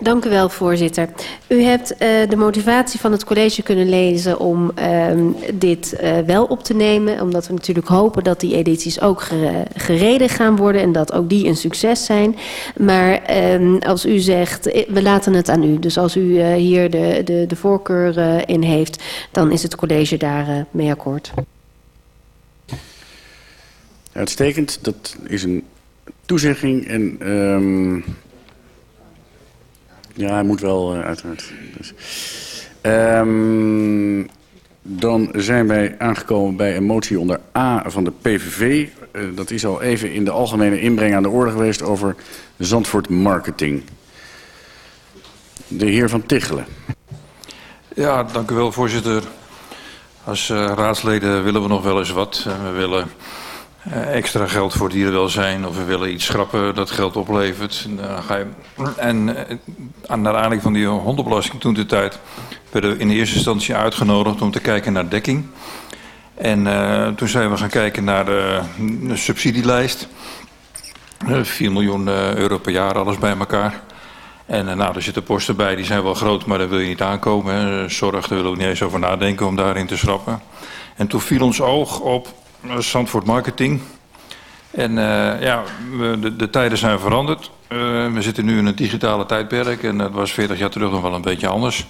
Dank u wel, voorzitter. U hebt uh, de motivatie van het college kunnen lezen om uh, dit uh, wel op te nemen. Omdat we natuurlijk hopen dat die edities ook gereden gaan worden en dat ook die een succes zijn. Maar ehm, als u zegt, we laten het aan u. Dus als u hier de, de, de voorkeur in heeft, dan is het college daar mee akkoord. Uitstekend. Dat is een toezegging en... Um, ja, hij moet wel uh, uiteraard. Dus. Um, dan zijn wij aangekomen bij een motie onder A van de PVV. Uh, dat is al even in de algemene inbreng aan de orde geweest over Zandvoort Marketing. De heer Van Tichelen. Ja, dank u wel, voorzitter. Als uh, raadsleden willen we nog wel eens wat. We willen extra geld voor dierenwelzijn of we willen iets schrappen dat geld oplevert. Uh, ga je, en uh, naar aanleiding van die hondenbelasting toen de tijd werden we in de eerste instantie uitgenodigd om te kijken naar dekking. En toen zijn we gaan kijken naar de, de subsidielijst. 4 miljoen euro per jaar, alles bij elkaar. En nou, er zitten posten bij, die zijn wel groot, maar daar wil je niet aankomen. Zorg, daar willen we niet eens over nadenken om daarin te schrappen. En toen viel ons oog op Zandvoort Marketing. En uh, ja, de, de, tijden zijn veranderd. Uh, we zitten nu in een digitale tijdperk en dat was 40 jaar terug nog wel een beetje anders.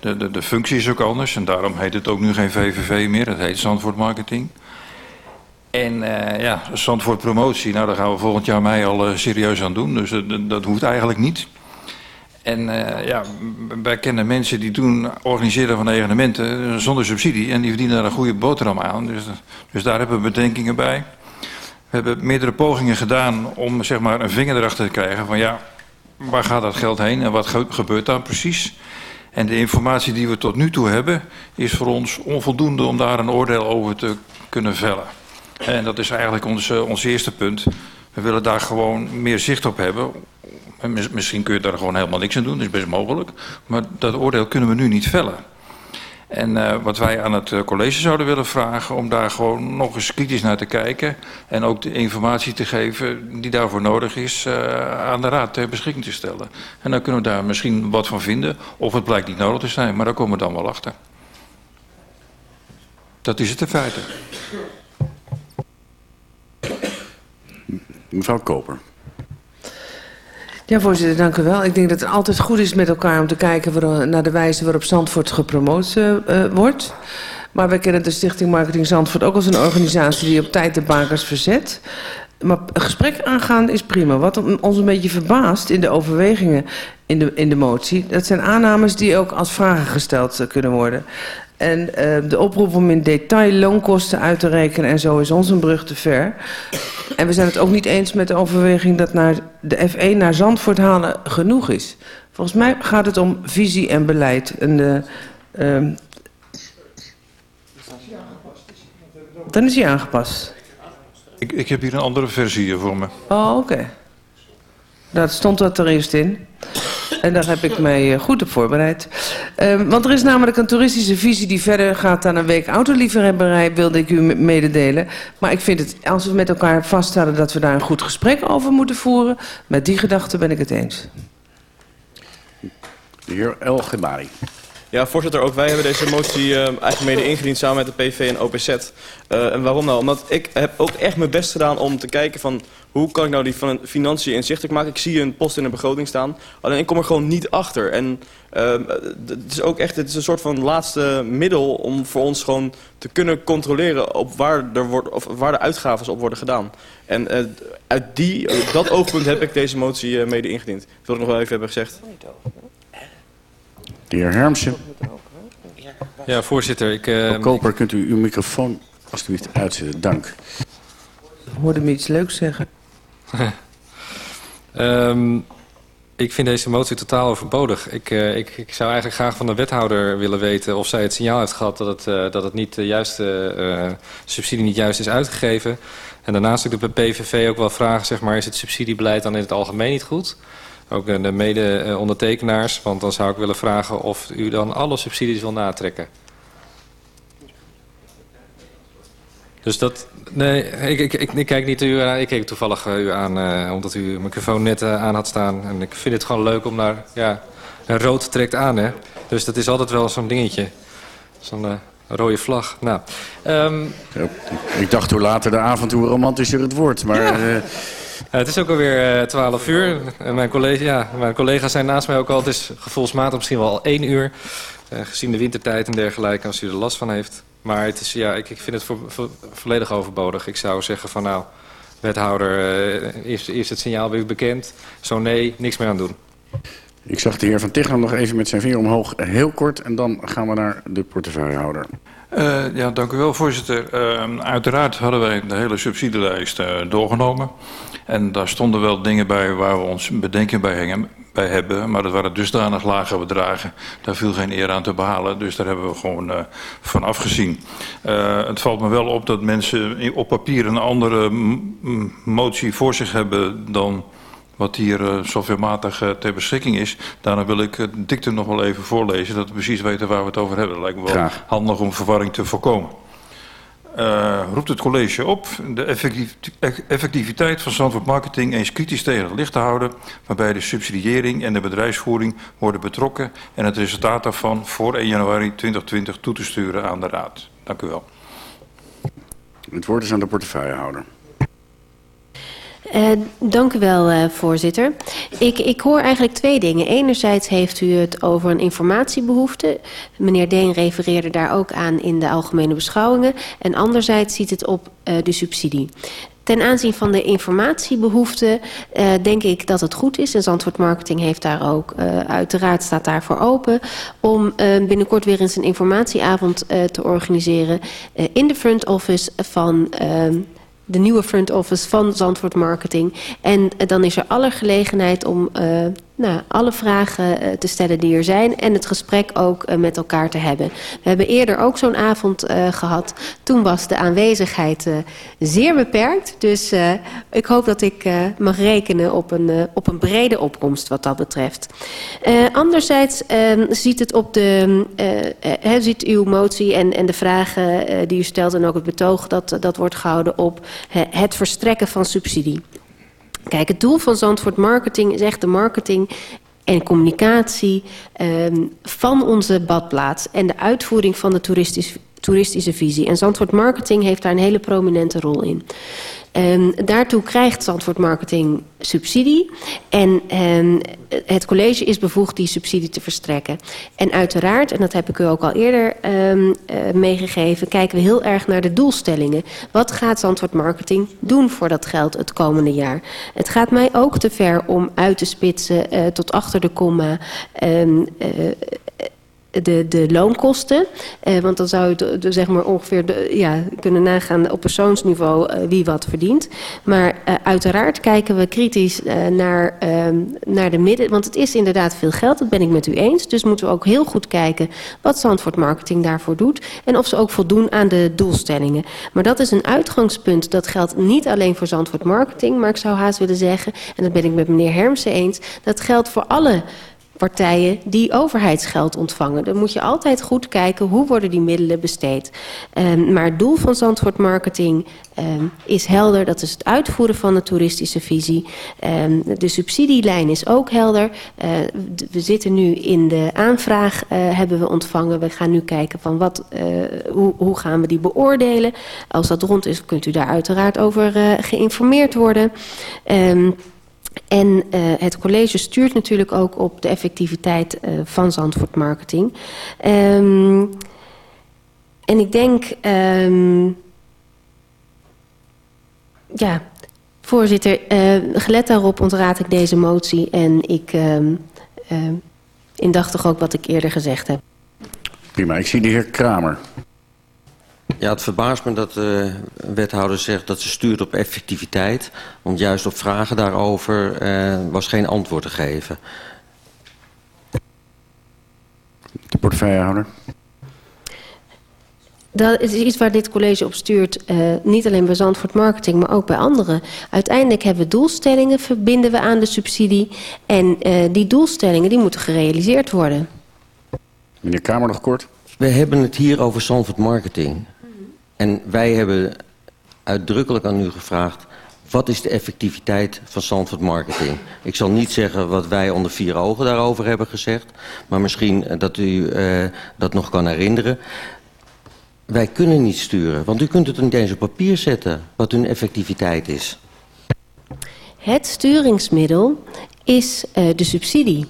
De, de, de functie is ook anders en daarom heet het ook nu geen VVV meer. Het heet Zandvoort Marketing. En ja, Zandvoort Promotie, nou daar gaan we volgend jaar mei al serieus aan doen. Dus dat hoeft eigenlijk niet. En uh, ja, wij kennen mensen die doen organiseren van evenementen zonder subsidie. En die verdienen daar een goede boterham aan. Dus, dus daar hebben we bedenkingen bij. We hebben meerdere pogingen gedaan om zeg maar, een vinger erachter te krijgen van ja, waar gaat dat geld heen en wat ge gebeurt daar precies? En de informatie die we tot nu toe hebben is voor ons onvoldoende om daar een oordeel over te kunnen vellen. En dat is eigenlijk ons, uh, ons eerste punt. We willen daar gewoon meer zicht op hebben Misschien kun je daar gewoon helemaal niks aan doen, dat is best mogelijk. Maar dat oordeel kunnen we nu niet vellen. En uh, wat wij aan het college zouden willen vragen... om daar gewoon nog eens kritisch naar te kijken... en ook de informatie te geven die daarvoor nodig is... Uh, aan de raad ter beschikking te stellen. En dan kunnen we daar misschien wat van vinden... of het blijkt niet nodig te zijn, maar daar komen we dan wel achter. Dat is het in feite. Mevrouw Koper. Ja, voorzitter, dank u wel. Ik denk dat het altijd goed is met elkaar om te kijken naar de wijze waarop Zandvoort gepromoot uh, wordt. Maar wij kennen de Stichting Marketing Zandvoort ook als een organisatie die op tijd de bakers verzet. Maar een gesprek aangaan is prima. Wat ons een beetje verbaast in de overwegingen in de, in de motie... dat zijn aannames die ook als vragen gesteld kunnen worden. En uh, de oproep om in detail loonkosten uit te rekenen en zo is ons een brug te ver. En we zijn het ook niet eens met de overweging dat naar de F1 naar Zandvoort halen genoeg is. Volgens mij gaat het om visie en beleid. En de, uh, dan is hij aangepast. Ik, ik heb hier een andere versie voor me. Oh, oké. Okay. Dat stond dat er eerst in. En daar heb ik mij goed op voorbereid. Uh, want er is namelijk een toeristische visie die verder gaat dan een week autoliefhebberij, wilde ik u mededelen. Maar ik vind het, als we met elkaar vaststellen dat we daar een goed gesprek over moeten voeren, met die gedachte ben ik het eens. De heer El Gebari. Ja, voorzitter, ook wij hebben deze motie uh, eigenlijk mede ingediend samen met de PV en OPZ. Uh, en waarom nou? Omdat ik heb ook echt mijn best gedaan om te kijken van hoe kan ik nou die financiën inzichtelijk maken. Ik zie een post in de begroting staan, alleen ik kom er gewoon niet achter. En uh, het is ook echt het is een soort van laatste middel om voor ons gewoon te kunnen controleren op waar, er wordt, of waar de uitgaven op worden gedaan. En uh, uit die, dat oogpunt heb ik deze motie mede ingediend. Dat wil ik nog wel even hebben gezegd. De heer Hermsen. Ja, voorzitter. Ik, uh, Koper, kunt u uw microfoon alsjeblieft uitzetten. Dank. Ik hoorde me iets leuks zeggen. um, ik vind deze motie totaal overbodig. Ik, uh, ik, ik zou eigenlijk graag van de wethouder willen weten of zij het signaal heeft gehad dat het, uh, dat het niet de juiste uh, subsidie niet juist is uitgegeven. En daarnaast ik de PVV ook wel vragen, zeg maar, is het subsidiebeleid dan in het algemeen niet goed? Ook de mede-ondertekenaars, want dan zou ik willen vragen of u dan alle subsidies wil natrekken. Dus dat... Nee, ik, ik, ik, ik kijk niet u aan. Ik keek toevallig uh, u aan, uh, omdat u uw microfoon net uh, aan had staan. En ik vind het gewoon leuk om naar... Ja, een rood trekt aan, hè. Dus dat is altijd wel zo'n dingetje. Zo'n rode vlag. Nou, um... ja, ik dacht hoe later de avond, hoe romantischer het wordt. Maar... Ja. Het is ook alweer uh, 12 uur. En mijn, collega, ja, mijn collega's zijn naast mij ook al. Het is gevoelsmatig misschien wel al 1 uur. Gezien de wintertijd en dergelijke, als u er last van heeft. Maar het is, ja, ik, ik vind het vo vo volledig overbodig. Ik zou zeggen van nou, wethouder, is, is het signaal weer bekend? Zo nee, niks meer aan doen. Ik zag de heer Van Tichelen nog even met zijn vinger omhoog, heel kort. En dan gaan we naar de portefeuillehouder. Uh, ja, dank u wel, voorzitter. Uh, uiteraard hadden wij de hele subsidielijst uh, doorgenomen. En daar stonden wel dingen bij waar we ons bedenken bij, hingen, bij hebben. Maar dat waren dusdanig lage bedragen. Daar viel geen eer aan te behalen. Dus daar hebben we gewoon uh, van afgezien. Het valt me wel op dat mensen op papier een andere motie voor zich hebben dan wat hier uh, softwarematig uh, ter beschikking is. Daarna wil ik het dictum nog wel even voorlezen... dat we precies weten waar we het over hebben. Dat lijkt me wel Graag. handig om verwarring te voorkomen. Uh, roept het college op de effectiviteit van Zandvoort Marketing eens kritisch tegen het licht te houden, waarbij de subsidiëring en de bedrijfsvoering worden betrokken en het resultaat daarvan voor 1 januari 2020 toe te sturen aan de Raad. Dank u wel. Het woord is aan de portefeuillehouder. Uh, dank u wel, uh, voorzitter. Ik, ik hoor eigenlijk twee dingen. Enerzijds heeft u het over een informatiebehoefte. Meneer Deen refereerde daar ook aan in de algemene beschouwingen. En anderzijds ziet het op uh, de subsidie. Ten aanzien van de informatiebehoefte uh, denk ik dat het goed is. En Zandvoort Marketing heeft daar ook, uh, uiteraard staat daarvoor open... om uh, binnenkort weer eens een informatieavond te organiseren... in de front office van de nieuwe front office van Zandvoort Marketing. En dan is er alle gelegenheid om uh, nou, alle vragen uh, te stellen die er zijn... en het gesprek ook uh, met elkaar te hebben. We hebben eerder ook zo'n avond uh, gehad. Toen was de aanwezigheid zeer beperkt. Dus ik hoop dat ik mag rekenen op een, op een brede opkomst wat dat betreft. anderzijds ziet het op de... ziet uw motie en, en de vragen die u stelt... en ook het betoog dat, dat wordt gehouden op het verstrekken van subsidie. Kijk, het doel van Zandvoort Marketing is echt de marketing en communicatie um, van onze badplaats en de uitvoering van de toeristisch, toeristische visie. En Zandvoort Marketing heeft daar een hele prominente rol in. Um, daartoe krijgt Zandvoort Marketing subsidie. En um, het college is bevoegd die subsidie te verstrekken. En uiteraard, en dat heb ik u ook al eerder um, uh, meegegeven... kijken we heel erg naar de doelstellingen. Wat gaat Zandvoort Marketing doen voor dat geld het komende jaar? Het gaat mij ook te ver om uit te spitsen uh, tot achter de komma... Uh, de, de loonkosten. Eh, want dan zou je zeg maar ongeveer de, ja, kunnen nagaan op persoonsniveau uh, wie wat verdient. Maar uh, uiteraard kijken we kritisch uh, naar, naar de midden. Want het is inderdaad veel geld, dat ben ik met u eens. Dus moeten we ook heel goed kijken wat Zandvoort Marketing daarvoor doet. En of ze ook voldoen aan de doelstellingen. Maar dat is een uitgangspunt. Dat geldt niet alleen voor Zandvoort Marketing. Maar ik zou haast willen zeggen, en dat ben ik met meneer Hermsen eens. Dat geldt voor alle partijen die overheidsgeld ontvangen. Dan moet je altijd goed kijken hoe worden die middelen besteed. Um, maar het doel van Zandvoort Marketing um, is helder. Dat is het uitvoeren van de toeristische visie. Um, de subsidielijn is ook helder. Uh, we zitten nu in de aanvraag, uh, hebben we ontvangen. We gaan nu kijken van wat, uh, hoe, hoe gaan we die beoordelen. Als dat rond is, kunt u daar uiteraard over geïnformeerd worden. En uh, het college stuurt natuurlijk ook op de effectiviteit uh, van Zandvoort Marketing. Um, en ik denk... Um, ja, voorzitter, uh, gelet daarop ontraad ik deze motie... en ik uh, indachtig ook wat ik eerder gezegd heb. Prima, ik zie de heer Kramer. Ja, het verbaast me dat de wethouder zegt dat ze stuurt op effectiviteit. Want juist op vragen daarover eh, was geen antwoord te geven. De portefeuillehouder. Dat is iets waar dit college op stuurt, uh, niet alleen bij Zandvoort Marketing, maar ook bij anderen. Uiteindelijk hebben we doelstellingen, verbinden we aan de subsidie. En uh, die doelstellingen die moeten gerealiseerd worden. Meneer Kamer nog kort. We hebben het hier over Zandvoort Marketing. En wij hebben uitdrukkelijk aan u gevraagd... wat is de effectiviteit van Zandvoort Marketing? Ik zal niet zeggen wat wij onder vier ogen daarover hebben gezegd... maar misschien eh, dat u uh, dat nog kan herinneren. Wij kunnen niet sturen, want u kunt het niet eens op papier zetten... wat hun effectiviteit is. Het sturingsmiddel is uh, de subsidie.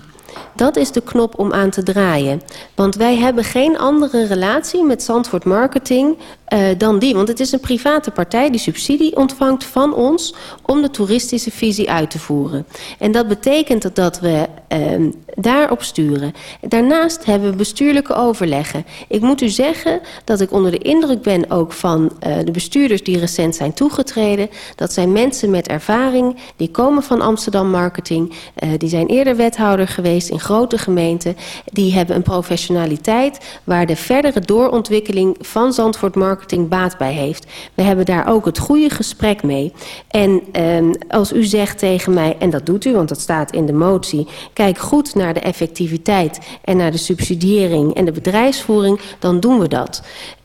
Dat is de knop om aan te draaien. Want wij hebben geen andere relatie met Zandvoort Marketing uh, dan die. Want het is een private partij die subsidie ontvangt van ons om de toeristische visie uit te voeren. En dat betekent dat we uh, daarop sturen. Daarnaast hebben we bestuurlijke overleggen. Ik moet u zeggen dat ik onder de indruk ben ook van uh, de bestuurders die recent zijn toegetreden. Dat zijn mensen met ervaring, die komen van Amsterdam Marketing. Uh, die zijn eerder wethouder geweest in grote gemeenten. Die hebben een professionaliteit waar de verdere doorontwikkeling van Zandvoort Marketing baat bij heeft. We hebben daar ook het goede gesprek mee. En um, als u zegt tegen mij, en dat doet u, want dat staat in de motie... kijk goed naar de effectiviteit en naar de subsidiëring en de bedrijfsvoering... dan doen we dat.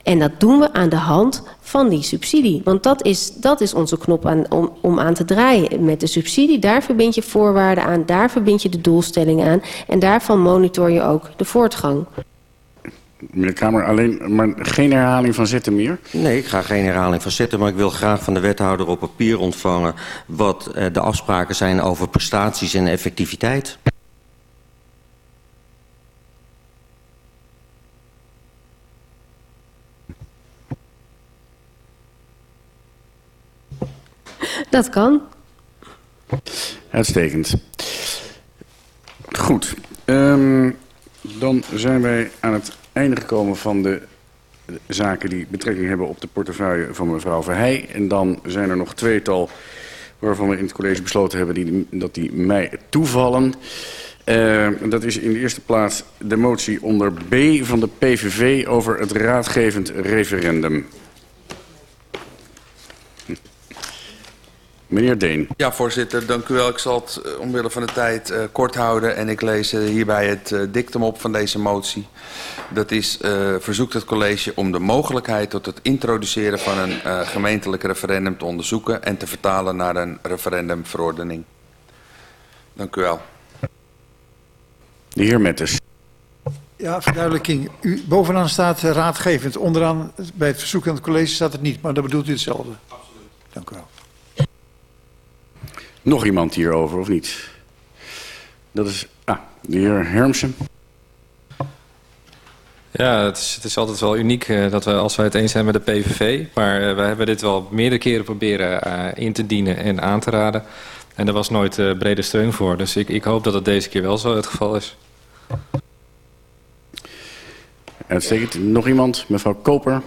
En dat doen we aan de hand van die subsidie. Want dat is, dat is onze knop aan, om, om aan te draaien. Met de subsidie, daar verbind je voorwaarden aan, daar verbind je de doelstellingen aan. En daarvan monitor je ook de voortgang. Meneer Kamer, alleen, maar geen herhaling van zetten meer? Nee, ik ga geen herhaling van zetten, maar ik wil graag van de wethouder op papier ontvangen... wat uh, de afspraken zijn over prestaties en effectiviteit. Dat kan. Uitstekend. Goed. Um, dan zijn wij aan het einde gekomen van de zaken die betrekking hebben op de portefeuille van mevrouw Verheij. En dan zijn er nog tweetal waarvan we in het college besloten hebben die, dat die mij toevallen. Uh, dat is in de eerste plaats de motie onder B van de PVV over het raadgevend referendum. Meneer Deen. Ja, voorzitter, dank u wel. Ik zal het uh, omwille van de tijd uh, kort houden en ik lees uh, hierbij het dictum op van deze motie. Dat is, verzoekt het college om de mogelijkheid tot het introduceren van een gemeentelijk referendum te onderzoeken en te vertalen naar een referendumverordening. Dank u wel. De heer Mettes. Ja, verduidelijking. U, bovenaan staat raadgevend. Onderaan bij het verzoek aan het college staat het niet, maar dan bedoelt u hetzelfde. Absoluut. Dank u wel. Nog iemand hierover, of niet? Dat is ah, de heer Hermsen. Ja, het is, het is altijd wel uniek uh, dat we, als wij het eens zijn met de PVV... maar uh, we hebben dit wel meerdere keren proberen uh, in te dienen en aan te raden. En er was nooit brede steun voor. Dus ik, ik hoop dat het deze keer wel zo het geval is. Uitstekend. Nog iemand? Mevrouw Koper.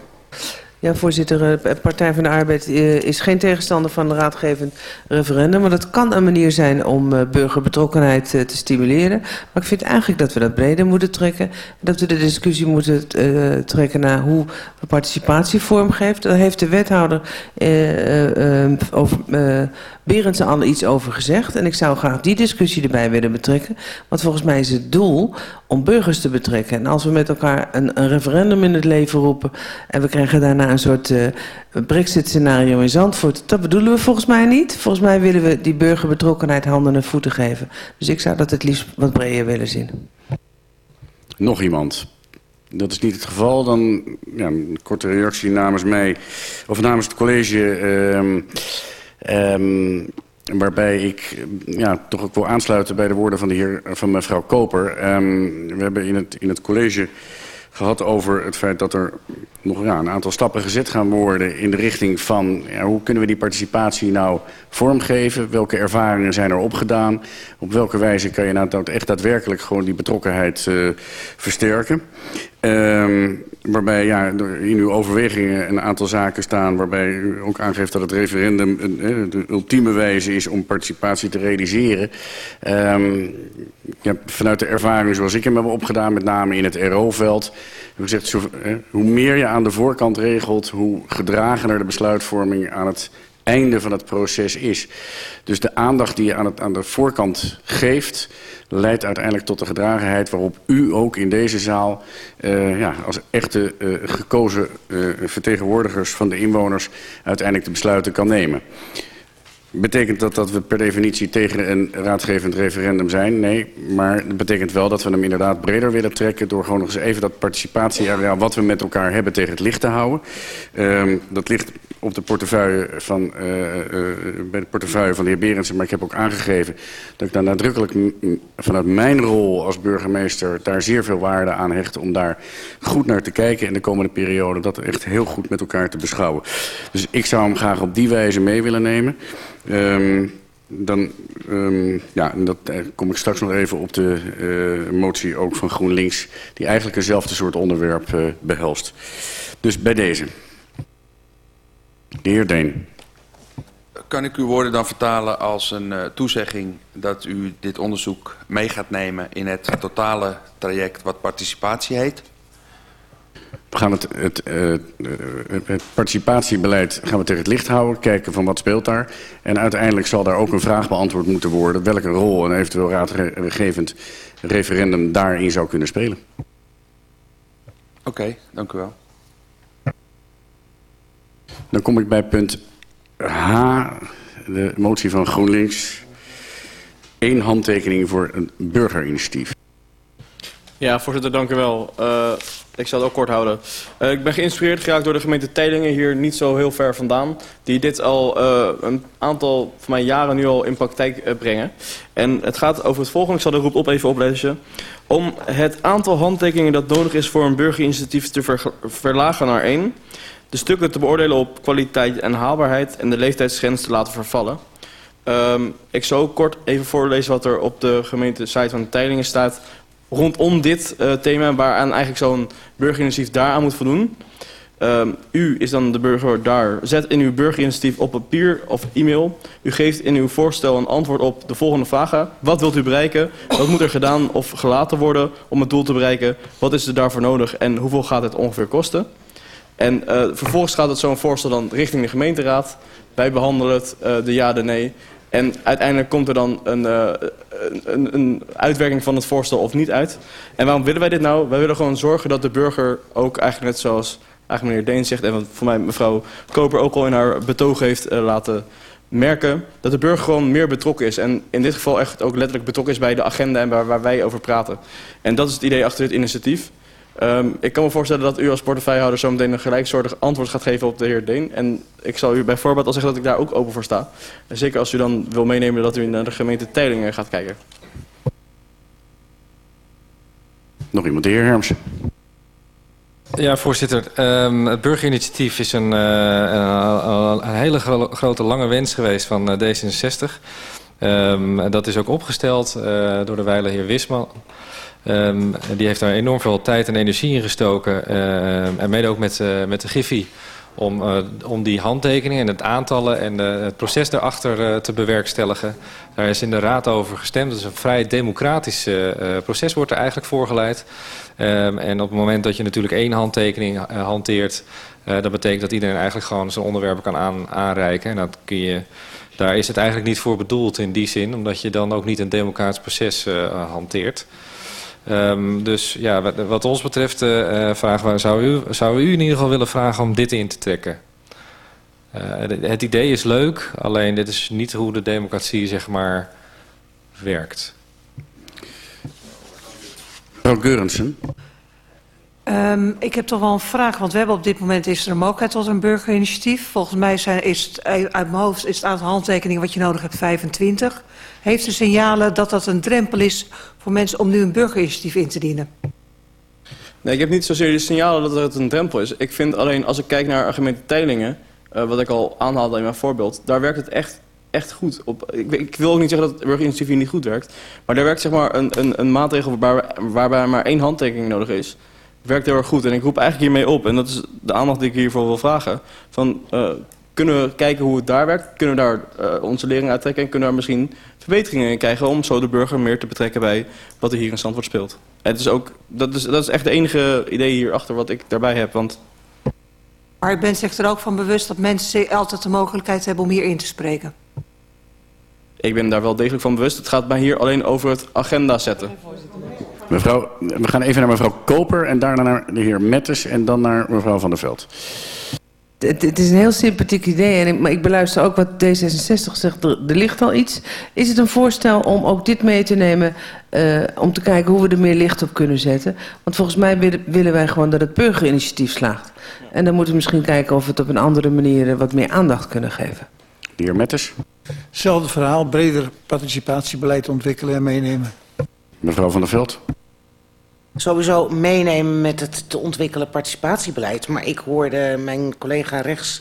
Ja, voorzitter, de Partij van de Arbeid is geen tegenstander van een raadgevend referendum. Maar dat kan een manier zijn om burgerbetrokkenheid te stimuleren. Maar ik vind eigenlijk dat we dat breder moeten trekken. Dat we de discussie moeten trekken naar hoe we participatie vormgeeft. Daar heeft de wethouder over... Berendsen al iets over gezegd. En ik zou graag die discussie erbij willen betrekken. Want volgens mij is het doel om burgers te betrekken. En als we met elkaar een, een referendum in het leven roepen... en we krijgen daarna een soort uh, brexit-scenario in Zandvoort... dat bedoelen we volgens mij niet. Volgens mij willen we die burgerbetrokkenheid handen en voeten geven. Dus ik zou dat het liefst wat breder willen zien. Nog iemand? Dat is niet het geval. Dan ja, een korte reactie namens mij, of namens het college... Uh, Um, waarbij ik ja, toch ook wil aansluiten bij de woorden van, de heer, van mevrouw Koper. Um, we hebben in het, in het college gehad over het feit dat er nog ja, een aantal stappen gezet gaan worden in de richting van hoe kunnen we die participatie nou vormgeven? Welke ervaringen zijn er opgedaan? Op welke wijze kan je nou echt daadwerkelijk gewoon die betrokkenheid uh, versterken? Um, waarbij ja, in uw overwegingen een aantal zaken staan... waarbij u ook aangeeft dat het referendum een, de ultieme wijze is om participatie te realiseren. Um, ja, vanuit de ervaring zoals ik hem heb opgedaan, met name in het RO-veld... gezegd, zo, hoe meer je aan de voorkant regelt, hoe gedragener de besluitvorming aan het einde van het proces is. Dus de aandacht die je aan, het, aan de voorkant geeft... leidt uiteindelijk tot de gedragenheid waarop u ook in deze zaal... Uh, ja, als echte uh, gekozen uh, vertegenwoordigers van de inwoners... uiteindelijk de besluiten kan nemen. Betekent dat dat we per definitie tegen een raadgevend referendum zijn? Nee, maar het betekent wel dat we hem inderdaad breder willen trekken... door gewoon nog eens even dat participatieareaal wat we met elkaar hebben tegen het licht te houden. Um, dat ligt op de portefeuille van, uh, uh, bij de portefeuille van de heer Berendsen. Maar ik heb ook aangegeven dat ik daar nadrukkelijk vanuit mijn rol als burgemeester... daar zeer veel waarde aan hecht om daar goed naar te kijken... in de komende periode dat echt heel goed met elkaar te beschouwen. Dus ik zou hem graag op die wijze mee willen nemen... Um, dan um, ja, dat, uh, kom ik straks nog even op de uh, motie ook van GroenLinks... die eigenlijk eenzelfde soort onderwerp uh, behelst. Dus bij deze. De heer Deen. Kan ik uw woorden dan vertalen als een toezegging dat u dit onderzoek mee gaat nemen in het totale traject wat participatie heet? We gaan het, het, uh, het, participatiebeleid gaan we tegen het licht houden, kijken van wat speelt daar. En uiteindelijk zal daar ook een vraag beantwoord moeten worden... welke rol een eventueel raadgevend referendum daarin zou kunnen spelen. Oké, okay, dank u wel. Dan kom ik bij punt H, de motie van GroenLinks. Eén handtekening voor een burgerinitiatief. Ja, voorzitter, dank u wel. Uh, ik zal het ook kort houden. Uh, ik ben geïnspireerd geraakt door de gemeente Teilingen hier niet zo heel ver vandaan. Die dit al uh, een aantal van mijn jaren nu al in praktijk uh, brengen. En het gaat over het volgende. Ik zal de roep op even oplezen. Om het aantal handtekeningen dat nodig is voor een burgerinitiatief te ver verlagen naar één. De stukken te beoordelen op kwaliteit en haalbaarheid. En de leeftijdsgrens te laten vervallen. Um, ik zal kort even voorlezen wat er op de gemeente site van Teilingen staat rondom dit uh, thema, waaraan eigenlijk zo'n burgerinitiatief daaraan moet voldoen. Um, u is dan de burger daar. Zet in uw burgerinitiatief op papier of e-mail. U geeft in uw voorstel een antwoord op de volgende vragen. Wat wilt u bereiken? Wat moet er gedaan of gelaten worden om het doel te bereiken? Wat is er daarvoor nodig en hoeveel gaat het ongeveer kosten? En uh, vervolgens gaat het zo'n voorstel dan richting de gemeenteraad. Wij behandelen het, uh, de ja, de nee. En uiteindelijk komt er dan een, uh, een, een uitwerking van het voorstel of niet uit. En waarom willen wij dit nou? Wij willen gewoon zorgen dat de burger ook eigenlijk net zoals eigenlijk meneer Deen zegt... en wat voor mij mevrouw Koper ook al in haar betoog heeft uh, laten merken... dat de burger gewoon meer betrokken is. En in dit geval echt ook letterlijk betrokken is bij de agenda en waar, waar wij over praten. En dat is het idee achter dit initiatief. Um, ik kan me voorstellen dat u als portefeuillehouder zo meteen een gelijksoortig antwoord gaat geven op de heer Deen. En ik zal u bijvoorbeeld al zeggen dat ik daar ook open voor sta. En zeker als u dan wil meenemen dat u naar de gemeente Teilingen gaat kijken. Nog iemand, de heer Hermsen. Ja, voorzitter. Um, het burgerinitiatief is een, uh, een, een hele gro grote lange wens geweest van uh, D66. Um, dat is ook opgesteld uh, door de wijle heer Wisman. Um, die heeft daar enorm veel tijd en energie in gestoken. Uh, en mede ook met, uh, met de Giffy. Om, uh, om die handtekeningen en het aantallen en het proces daarachter te bewerkstelligen. Daar is in de raad over gestemd. Dus een vrij democratisch proces wordt er eigenlijk voorgeleid. Um, en op het moment dat je natuurlijk één handtekening hanteert... dat betekent dat iedereen eigenlijk gewoon zijn onderwerpen kan aan, aanreiken. En dat kun je... Daar is het eigenlijk niet voor bedoeld in die zin, omdat je dan ook niet een democratisch proces hanteert. Um, dus ja, wat, wat ons betreft uh, vragen we, zou u, zou u in ieder geval willen vragen om dit in te trekken? Uh, het idee is leuk, alleen dit is niet hoe de democratie zeg maar werkt. Mevrouw Geurensen. Um, ik heb toch wel een vraag, want we hebben op dit moment is er een mogelijkheid tot een burgerinitiatief. Volgens mij zijn, is het, uit mijn is het aantal handtekeningen wat je nodig hebt 25. Heeft u signalen dat dat een drempel is voor mensen om nu een burgerinitiatief in te dienen? Nee, ik heb niet zozeer de signalen dat het een drempel is. Ik vind alleen, als ik kijk naar gemeente Teilingen, uh, wat ik al aanhaalde in mijn voorbeeld, daar werkt het echt, echt goed. Op, ik, ik wil ook niet zeggen dat het burgerinitiatief niet goed werkt, maar daar werkt zeg maar een, een, een maatregel waar, waarbij maar één handtekening nodig is werkt heel erg goed. En ik roep eigenlijk hiermee op, en dat is de aandacht die ik hiervoor wil vragen... van uh, kunnen we kijken hoe het daar werkt? Kunnen we daar uh, onze lering uittrekken? En kunnen we daar misschien verbeteringen in krijgen... om zo de burger meer te betrekken bij wat er hier in Zandvoort speelt? En het is ook, dat, is, dat is echt het enige idee hierachter wat ik daarbij heb. Want Maar u bent zich er ook van bewust dat mensen altijd de mogelijkheid hebben om hier in te spreken? Ik ben daar wel degelijk van bewust. Het gaat mij hier alleen over het agenda zetten. Mevrouw, we gaan even naar mevrouw Koper en daarna naar de heer Mettes en dan naar mevrouw Van der Veld. Het, het is een heel sympathiek idee, en ik, maar ik beluister ook wat D66 zegt. Er, er ligt al iets. Is het een voorstel om ook dit mee te nemen... Uh, om te kijken hoe we er meer licht op kunnen zetten? Want volgens mij willen, willen wij gewoon dat het burgerinitiatief slaagt. En dan moeten we misschien kijken of we het op een andere manier... wat meer aandacht kunnen geven. De heer Metters. Hetzelfde verhaal, breder participatiebeleid ontwikkelen en meenemen. Mevrouw Van der Veld. Sowieso meenemen met het te ontwikkelen participatiebeleid. Maar ik hoorde mijn collega rechts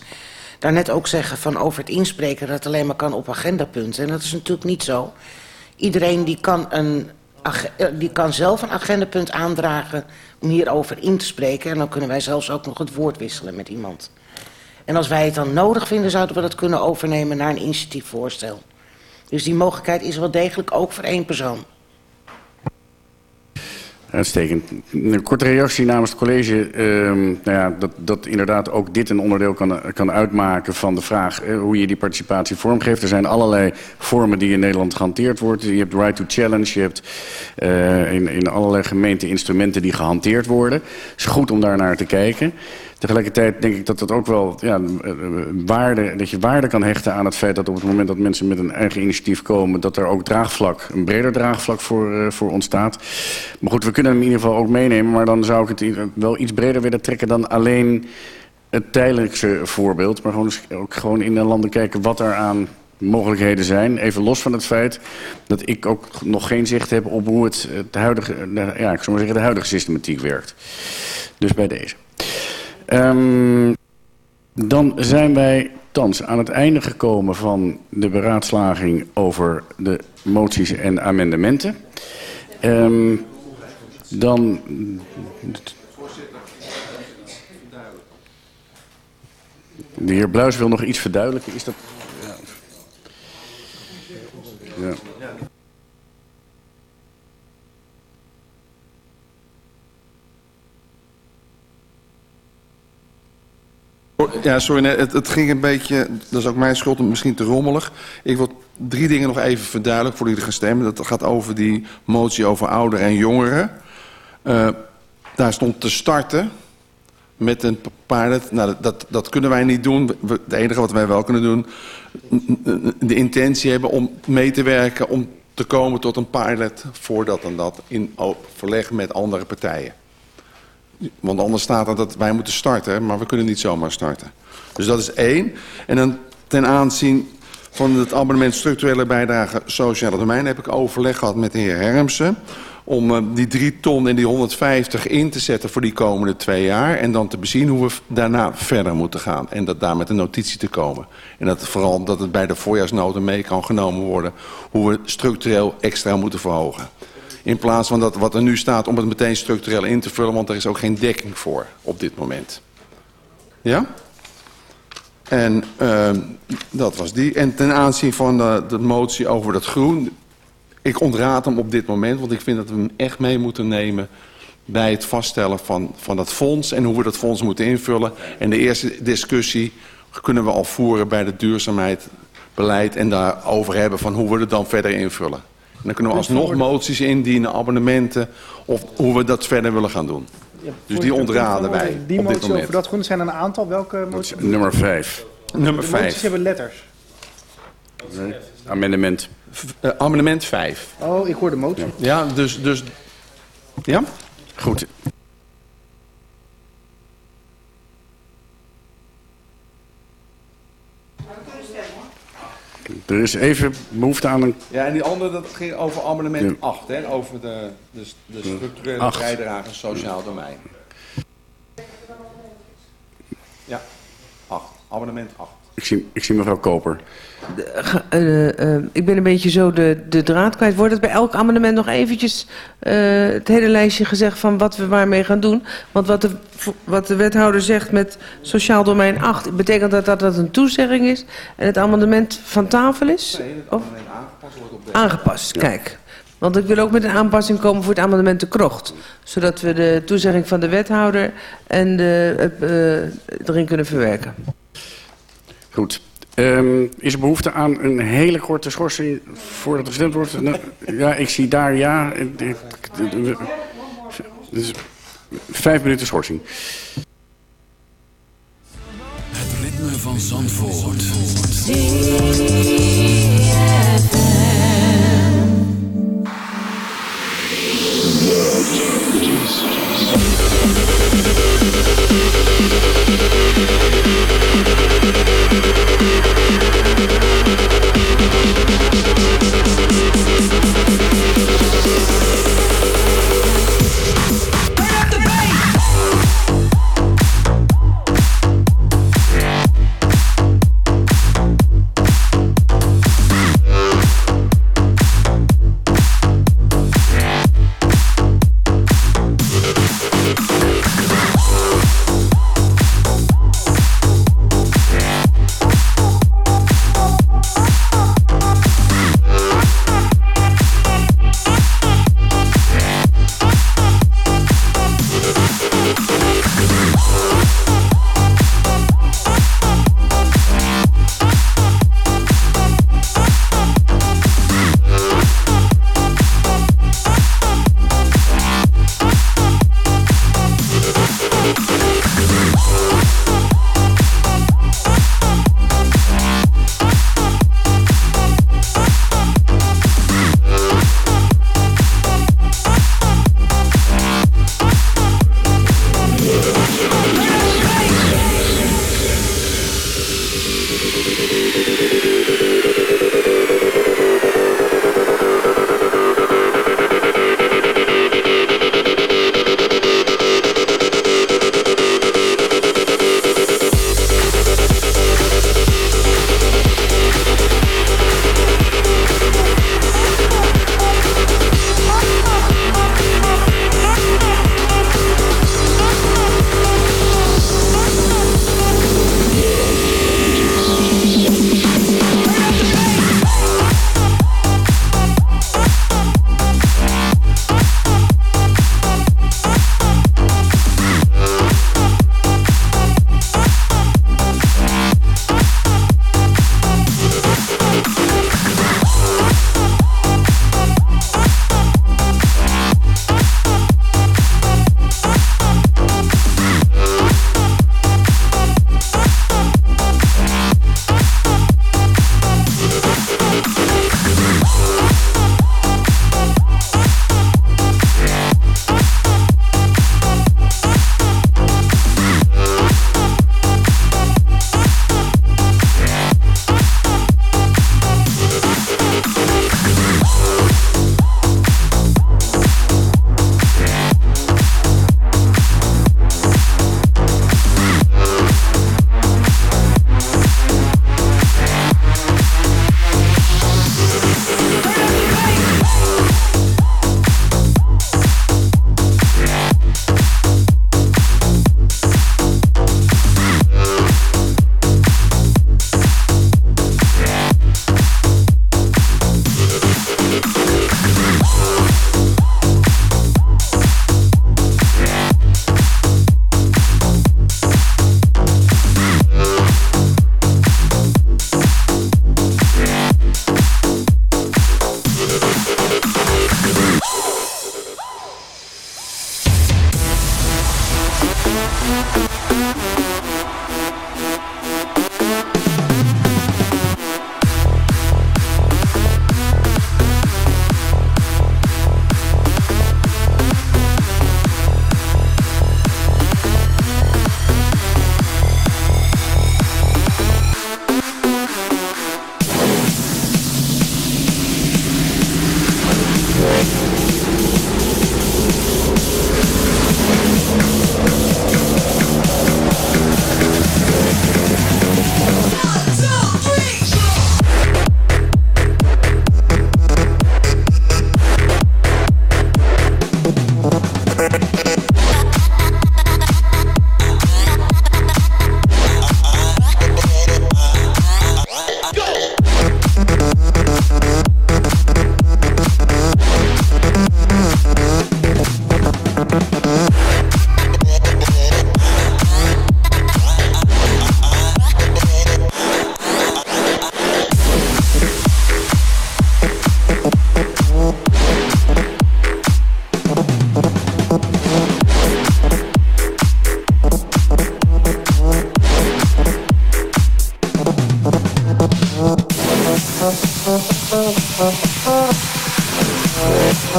daarnet ook zeggen van over het inspreken... dat het alleen maar kan op agendapunten. En dat is natuurlijk niet zo. Iedereen die kan, een, die kan zelf een agendapunt aandragen om hierover in te spreken. En dan kunnen wij zelfs ook nog het woord wisselen met iemand. En als wij het dan nodig vinden, zouden we dat kunnen overnemen naar een initiatiefvoorstel. Dus die mogelijkheid is wel degelijk ook voor één persoon. Uitstekend. Een korte reactie namens het college. Uh, nou ja, dat, dat inderdaad ook dit een onderdeel kan, kan uitmaken van de vraag uh, hoe je die participatie vormgeeft. Er zijn allerlei vormen die in Nederland gehanteerd worden. Je hebt right to challenge, je hebt uh, in, in allerlei gemeenten instrumenten die gehanteerd worden. Het is goed om daar naar te kijken. Tegelijkertijd denk ik dat dat ook wel ja, waarde, dat je waarde kan hechten aan het feit dat op het moment dat mensen met een eigen initiatief komen, dat er ook draagvlak, een breder draagvlak voor, uh, voor ontstaat. Maar goed, we kunnen hem in ieder geval ook meenemen, maar dan zou ik het wel iets breder willen trekken dan alleen het tijdelijkse voorbeeld. Maar gewoon ook gewoon in de landen kijken wat er aan mogelijkheden zijn. Even los van het feit dat ik ook nog geen zicht heb op hoe het, het huidige, ja, ik zou maar zeggen, de huidige systematiek werkt. Dus bij deze. Um, dan zijn wij thans aan het einde gekomen van de beraadslaging over de moties en amendementen. Um, dan... De heer Bluis wil nog iets verduidelijken. Is dat... Ja. Ja. Sorry, het, ging een beetje, dat is ook mijn schuld, misschien te rommelig. Ik wil drie dingen nog even verduidelijken voor jullie gaan stemmen. Dat gaat over die motie over ouderen en jongeren. Uh, daar stond te starten met een pilot. Nou, dat, dat kunnen wij niet doen. Het enige wat wij wel kunnen doen, de intentie hebben om mee te werken... om te komen tot een pilot voor dat en dat in overleg met andere partijen. Want anders staat er dat wij moeten starten, maar we kunnen niet zomaar starten. Dus dat is één. En dan ten aanzien van het abonnement structurele bijdrage sociale domein... heb ik overleg gehad met de heer Hermsen... om uh, die 3 ton en die 150 in te zetten voor die komende twee jaar... en dan te bezien hoe we daarna verder moeten gaan. En dat daar met een notitie te komen. En dat vooral dat het bij de voorjaarsnoten mee kan genomen worden... hoe we structureel extra moeten verhogen. In plaats van dat wat er nu staat om het meteen structureel in te vullen. Want er is ook geen dekking voor op dit moment. Ja? En uh, dat was die. En ten aanzien van de, de motie over dat groen. Ik ontraad hem op dit moment. Want ik vind dat we hem echt mee moeten nemen bij het vaststellen van, van dat fonds. En hoe we dat fonds moeten invullen. En de eerste discussie kunnen we al voeren bij het duurzaamheidsbeleid. En daarover hebben van hoe we het dan verder invullen. Dan kunnen we alsnog moties indienen, abonnementen, of hoe we dat verder willen gaan doen. Ja, dus die ontraden wij Die op dit motie moment. over dat groen zijn er een aantal. Welke moties? Nummer 5. Nummer De 5. moties hebben letters. Nee. Amendement. Uh, amendement 5. Oh, ik hoor de motie. Ja, ja dus, dus... Ja? Goed. Er is even behoefte aan een... Ja, en die andere dat ging over amendement 8, hè? Over de, de, de structurele Acht. bijdrage sociaal domein. Ja, 8. Amendement 8. Ik zie, ik zie mevrouw Koper. Uh, uh, ik ben een beetje zo de, de draad kwijt. Wordt het bij elk amendement nog eventjes uh, het hele lijstje gezegd van wat we waarmee gaan doen? Want wat de, wat de wethouder zegt met sociaal domein 8, betekent dat dat dat een toezegging is en het amendement van tafel is? Nee, het amendement aangepast wordt op de... Aangepast, Ja. kijk. Want ik wil ook met een aanpassing komen voor het amendement de krocht. Zodat we de toezegging van de wethouder en de, uh, erin kunnen verwerken. Goed. Ehm, is er behoefte aan een hele korte schorsing voordat er gestemd wordt? Nou, ja, ik zie daar ja. Dus vijf minuten schorsing. Het ritme van Zandvoort.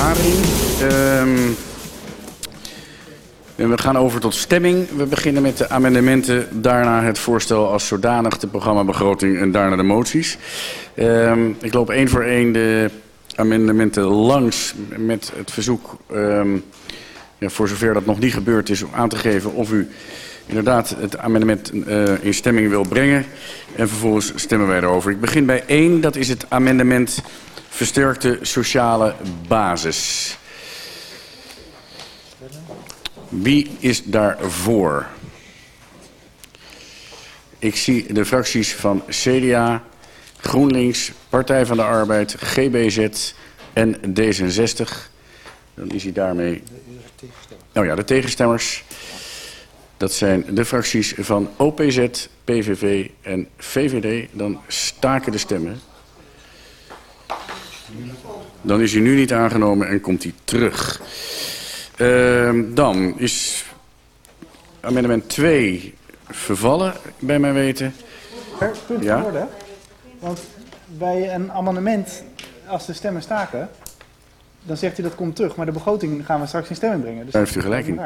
vergadering. En we gaan over tot stemming. We beginnen met de amendementen, daarna het voorstel als zodanig, de programmabegroting en daarna de moties. Ehm, ik loop één voor één de amendementen langs met het verzoek, ehm, ja, voor zover dat nog niet gebeurd is, om aan te geven of u inderdaad het amendement eh, in stemming wil brengen. En vervolgens stemmen wij erover. Ik begin bij één, dat is het amendement versterkte sociale basis. Wie is daarvoor? Ik zie de fracties van CDA, GroenLinks, Partij van de Arbeid, GBZ en D66. Dan is hij daarmee... Oh ja, de tegenstemmers. Dat zijn de fracties van OPZ, PVV en VVD. Dan staken de stemmen. Dan is hij nu niet aangenomen en komt hij terug. Uh, dan is amendement 2 vervallen, bij mijn weten. Per punt Ja. orde. Want bij een amendement, als de stemmen staken, dan zegt u dat komt terug. Maar de begroting gaan we straks in stemming brengen. Dus Daar heeft u gelijk in.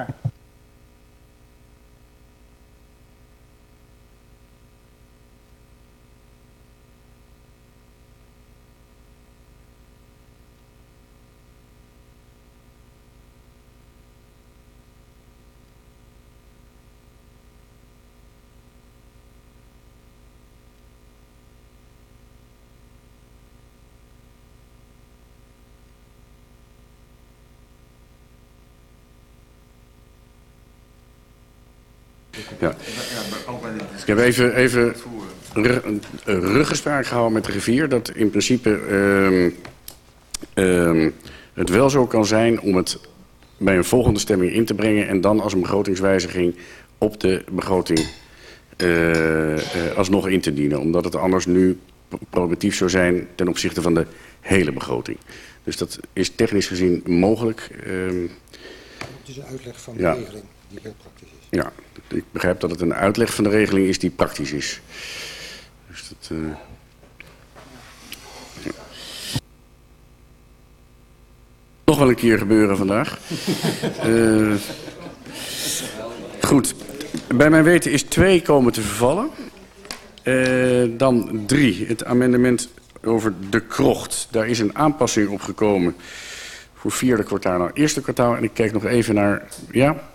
Ja. Ik heb even, even ruggespraak gehouden met de rivier... dat in principe ehm, ehm, het wel zo kan zijn om het bij een volgende stemming in te brengen... en dan als een begrotingswijziging op de begroting eh, eh, alsnog in te dienen. Omdat het anders nu problematief zou zijn ten opzichte van de hele begroting. Dus dat is technisch gezien mogelijk. Ehm, Het is een uitleg van de Ja. regeling die heel praktisch is. Ja, ik begrijp dat het een uitleg van de regeling is die praktisch is. Dus dat... eh, ja. Nog wel een keer gebeuren vandaag. Eh, goed, bij mijn weten is twee komen te vervallen. Eh, dan drie, het amendement over de krocht. Daar is een aanpassing op gekomen voor vierde kwartaal naar eerste kwartaal. En ik kijk nog even naar... Ja,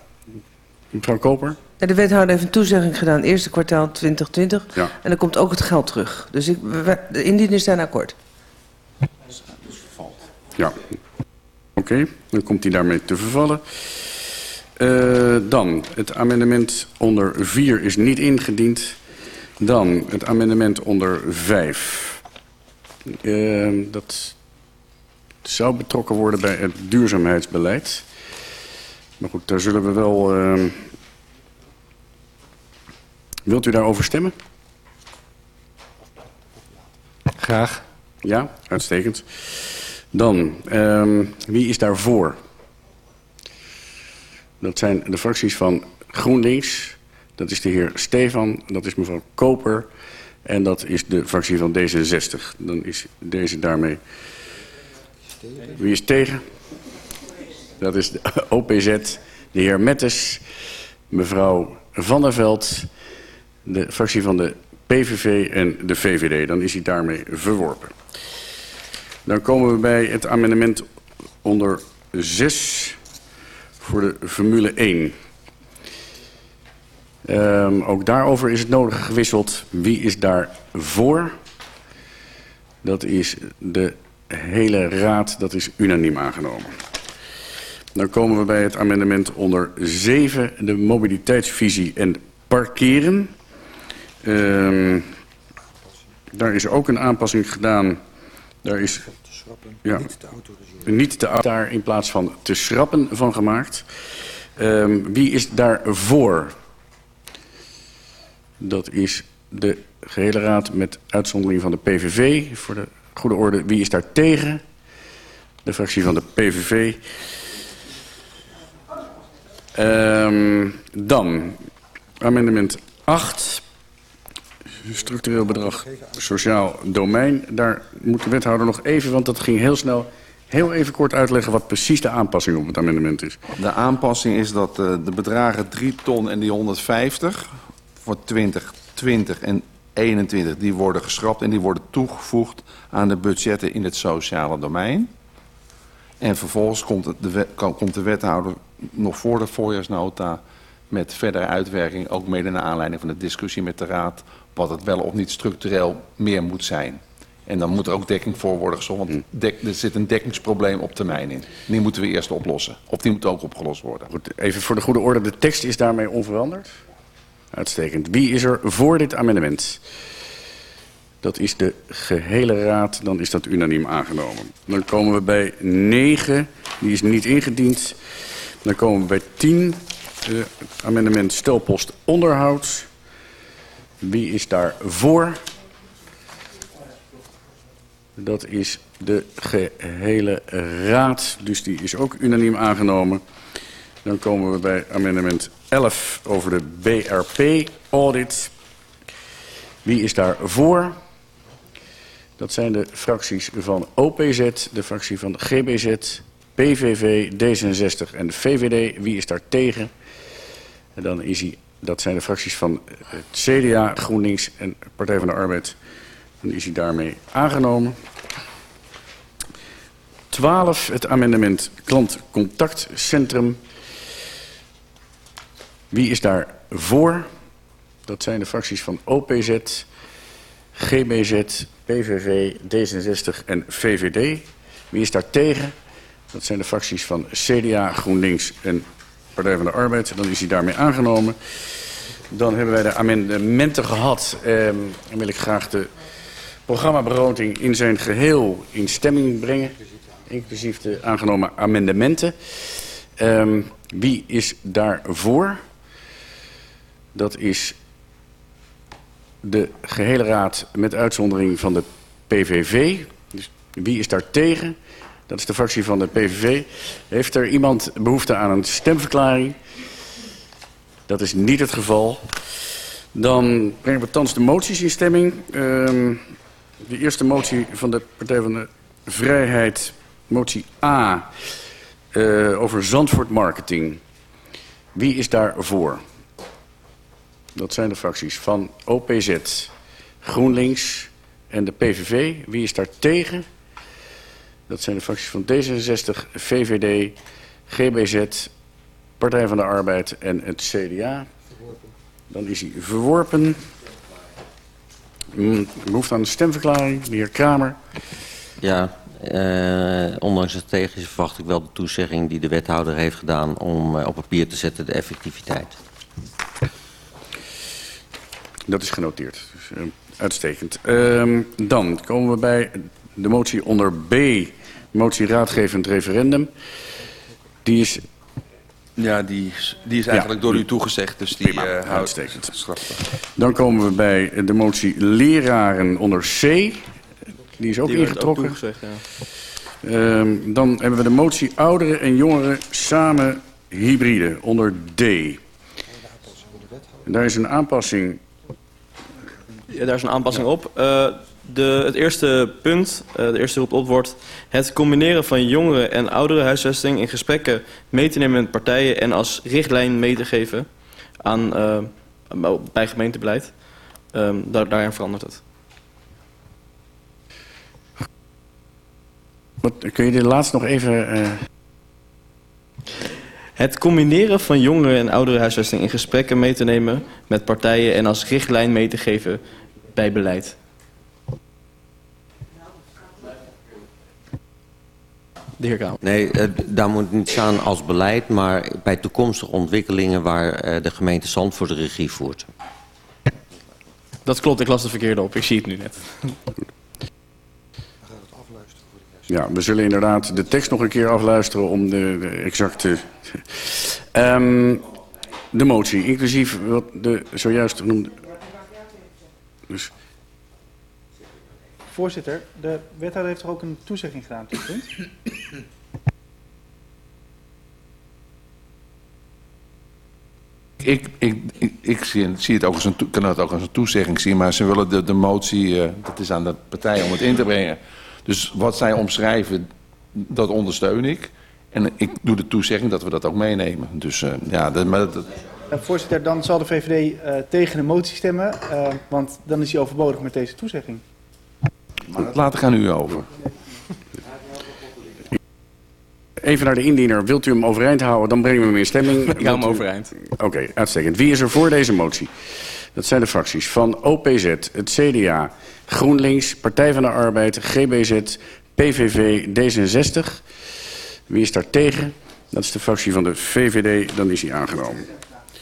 mevrouw Koper? De wethouder heeft een toezegging gedaan, eerste kwartaal 2020. Ja. En dan komt ook het geld terug. Dus ik, de indieners zijn akkoord. Ja. Oké, dan komt hij daarmee te vervallen. Eh, dan, het amendement onder 4 is niet ingediend. Dan het amendement onder 5. Eh, dat zou betrokken worden bij het duurzaamheidsbeleid. Maar goed, daar zullen we wel... eh, Wilt u daarover stemmen? Graag. Ja, uitstekend. Dan, ehm, wie is daarvoor? Dat zijn de fracties van GroenLinks. Dat is de heer Stefan, dat is mevrouw Koper. En dat is de fractie van D66. Dan is deze daarmee... Wie is tegen? Dat is de OPZ, de heer Mettes, mevrouw Van der Veld, de fractie van de PVV en de VVD. Dan is hij daarmee verworpen. Dan komen we bij het amendement onder 6 voor de Formule 1. Um, ook daarover is het nodige gewisseld. Wie is daar voor? Dat is de hele raad, dat is unaniem aangenomen. Dan komen we bij het amendement onder 7, de mobiliteitsvisie en parkeren. Um, daar is ook een aanpassing gedaan. Daar is ja, niet de niet de daar in plaats van te schrappen van gemaakt. Um, wie is daar voor? Dat is de gehele raad met uitzondering van de PVV. Voor de goede orde, wie is daar tegen? De fractie van de PVV. Um, dan amendement 8. Structureel bedrag sociaal domein. Daar moet de wethouder nog even, want dat ging heel snel... heel even kort uitleggen wat precies de aanpassing op het amendement is. De aanpassing is dat uh, de bedragen 3 ton en die 150 voor 2020 en 21 die worden geschrapt en die worden toegevoegd aan de budgetten in het sociale domein. En vervolgens komt, komt de wethouder nog voor de voorjaarsnota met verdere uitwerking, ook mede naar aanleiding van de discussie met de raad, wat het wel of niet structureel meer moet zijn. En dan moet er ook dekking voor worden gezocht, want dek, er zit een dekkingsprobleem op termijn in. Die moeten we eerst oplossen. Of die moet ook opgelost worden. Goed, even voor de goede orde, de tekst is daarmee onveranderd? Uitstekend. Wie is er voor dit amendement? Dat is de gehele raad, dan is dat unaniem aangenomen. Dan komen we bij 9, die is niet ingediend. Dan komen we bij 10, uh, amendement stelpost onderhoud. Wie is daar voor? Dat is de gehele raad, dus die is ook unaniem aangenomen. Dan komen we bij amendement 11 over de BRP-audit. Wie is daar voor? Dat zijn de fracties van OPZ, de fractie van GBZ, PVV, D66 en VVD. Wie is daar tegen? En dan is hij, dat zijn de fracties van het CDA, GroenLinks en Partij van de Arbeid. Dan is hij daarmee aangenomen. 12, het amendement klantcontactcentrum. Wie is daar voor? Dat zijn de fracties van OPZ, GBZ, PVV, D66 en VVD. Wie is daar tegen? Dat zijn de fracties van CDA, GroenLinks en Partij van de Arbeid. Dan is hij daarmee aangenomen. Dan hebben wij de amendementen gehad. Ehm, dan wil ik graag de programmabegroting in zijn geheel in stemming brengen. Inclusief de aangenomen amendementen. Um, wie is daar voor? Dat is de gehele raad met uitzondering van de PVV. Dus wie is daar tegen? Dat is de fractie van de PVV. Heeft er iemand behoefte aan een stemverklaring? Dat is niet het geval. Dan brengen we thans de moties in stemming. Um, de eerste motie van de Partij van de Vrijheid, motie A, uh, over Zandvoort Marketing. Wie is daar voor? Dat zijn de fracties van OPZ, GroenLinks en de PVV. Wie is daar tegen? Dat zijn de fracties van D66, VVD, GBZ, Partij van de Arbeid en het CDA. Dan is hij verworpen. Behoefte aan een stemverklaring, de heer Kramer. Ja, uh, ondanks het tegen verwacht ik wel de toezegging die de wethouder heeft gedaan om uh, op papier te zetten de effectiviteit. Dat is genoteerd. Dus, uh, uitstekend. Uh, dan komen we bij de motie onder B, motie raadgevend referendum. Die is... Ja, die, die is eigenlijk ja, door u toegezegd, dus die prima, uh, houdt uitstekend. Dan komen we bij de motie leraren onder C. Die is ook Die werd ook ingetrokken. toegezegd, ja. Um, dan hebben we de motie ouderen en jongeren samen hybride onder D. En daar is een aanpassing Ja, daar is een aanpassing op. Uh, De, het eerste punt, uh, de eerste op wordt... het combineren van jongeren- en ouderenhuisvesting in gesprekken mee te nemen met partijen... en als richtlijn mee te geven aan, uh, bij gemeentebeleid. Um, daar, daarin verandert het. Wat, kun je dit laatst nog even... Uh... Het combineren van jongeren- en ouderenhuisvesting in gesprekken mee te nemen met partijen... en als richtlijn mee te geven bij beleid. De heer Kamer. Nee, uh, daar moet niet staan als beleid, maar bij toekomstige ontwikkelingen waar uh, de gemeente Zandvoort de regie voert. Dat klopt, ik las de verkeerde op. Ik zie het nu net. Ja, we zullen inderdaad de tekst nog een keer afluisteren om de, de exacte... Um, de motie, inclusief wat de zojuist genoemde... Dus... Voorzitter, de wethouder heeft toch ook een toezegging gedaan op dit punt? Ik, ik, ik, ik zie, zie, het ook als een, kan het ook als een toezegging zien, maar ze willen de, de motie, uh, dat is aan de partij om het in te brengen. Dus wat zij omschrijven, dat ondersteun ik. En ik doe de toezegging dat we dat ook meenemen. Dus uh, ja, dat, maar dat, voorzitter, dan zal de VVD tegen de motie stemmen, want dan is hij overbodig met deze toezegging. Laat ik aan u over. Even naar de indiener. Wilt u hem overeind houden, dan brengen we hem in stemming. Ik hou hem overeind. Oké, okay, uitstekend. Wie is er voor deze motie? Dat zijn de fracties van OPZ, het CDA, GroenLinks, Partij van de Arbeid, GBZ, PVV, D66. Wie is daar tegen? Dat is de fractie van de VVD, dan is hij aangenomen.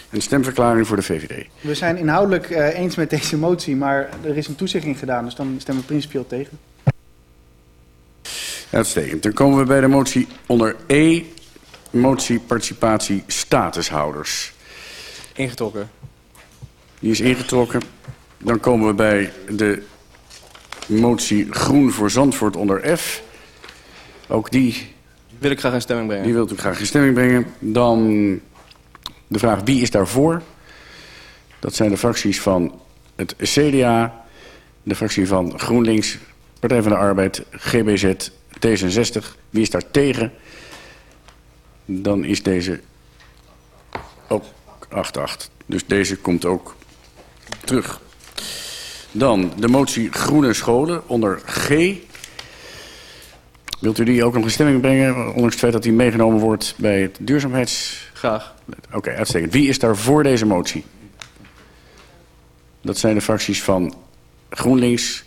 Een stemverklaring voor de VVD. We zijn inhoudelijk uh, eens met deze motie, maar er is een toezegging gedaan, dus dan stemmen we principieel tegen. Uitstekend. Dan komen we bij de motie onder E, motie participatie statushouders. Ingetrokken. Die is ingetrokken. Dan komen we bij de motie Groen voor Zandvoort onder F. Ook die... Wil ik graag in stemming brengen. Die wilt u graag in stemming brengen. Dan de vraag wie is daarvoor? Dat zijn de fracties van het CDA, de fractie van GroenLinks, Partij van de Arbeid, GBZ, D66. Wie is daar tegen? Dan is deze ook 8-8. Dus deze komt ook terug. Dan de motie Groene Scholen onder G. Wilt u die ook nog in stemming brengen, ondanks het feit dat die meegenomen wordt bij het duurzaamheids... Graag. Oké, okay, uitstekend. Wie is daar voor deze motie? Dat zijn de fracties van GroenLinks,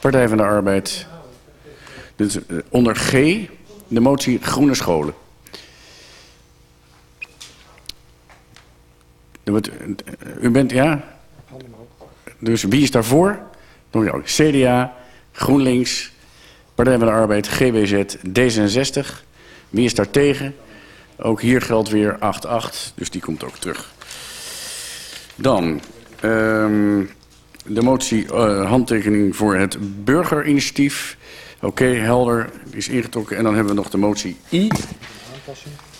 Partij van de Arbeid. Dus onder G, de motie Groene Scholen. U bent, ja? Dus wie is daarvoor? CDA, GroenLinks, Partij van de Arbeid, GBZ, D66. Wie is daar tegen? Ook hier geldt weer 8-8, dus die komt ook terug. Dan um, de motie uh, handtekening voor het burgerinitiatief. Oké, helder, is ingetrokken. En dan hebben we nog de motie I.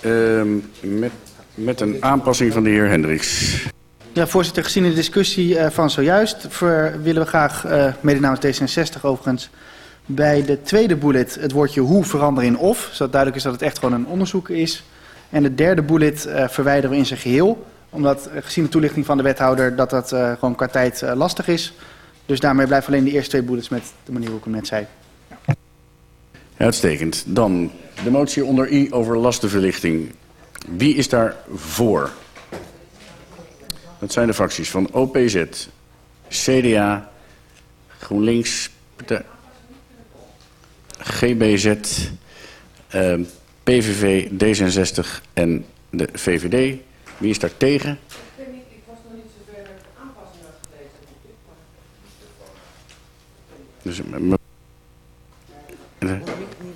Um, met, met een aanpassing van de heer Hendricks. Ja, voorzitter, gezien de discussie uh, van zojuist... Willen we graag, uh, mede namens D66 overigens... bij de tweede bullet het woordje hoe veranderen in of... zodat duidelijk is dat het echt gewoon een onderzoek is... En de derde bullet uh, verwijderen we in zijn geheel. Omdat uh, gezien de toelichting van de wethouder dat dat uh, gewoon qua tijd lastig is. Dus daarmee blijven alleen de eerste twee bullets met de manier hoe ik hem net zei. Uitstekend. Dan de motie onder I over lastenverlichting. Wie is daar voor? Dat zijn de fracties van OPZ, CDA, GroenLinks, GBZ, PVV, D66 en de VVD. Wie is daar tegen? Dus,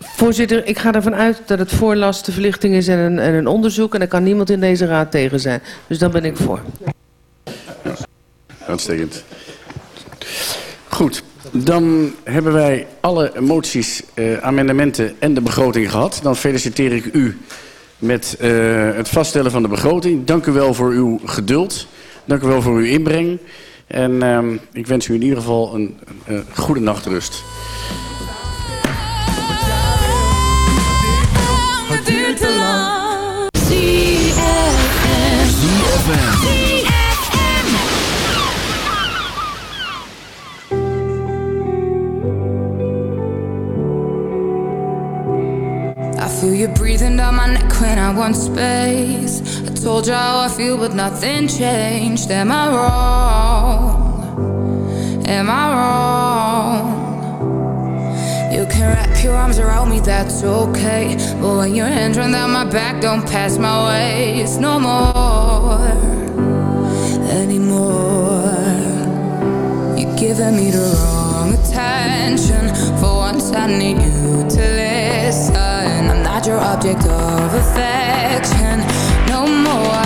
Voorzitter, ik ga ervan uit dat het voorlastenverlichting is en een, en een onderzoek. En er kan niemand in deze raad tegen zijn. Dus dan ben ik voor. Uitstekend. Goed. Dan hebben wij alle moties, eh, amendementen en de begroting gehad. Dan feliciteer ik u met eh, het vaststellen van de begroting. Dank u wel voor uw geduld. Dank u wel voor uw inbreng. En ehm, ik wens u in ieder geval een, een eh, goede nachtrust. want space. I told you how I feel, but nothing changed. Am I wrong? Am I wrong? You can wrap your arms around me, that's okay. But when your hands run down my back, don't pass my waist no more anymore. You're giving me the wrong attention. For once, I need you to object of affection. No more.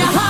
your heart.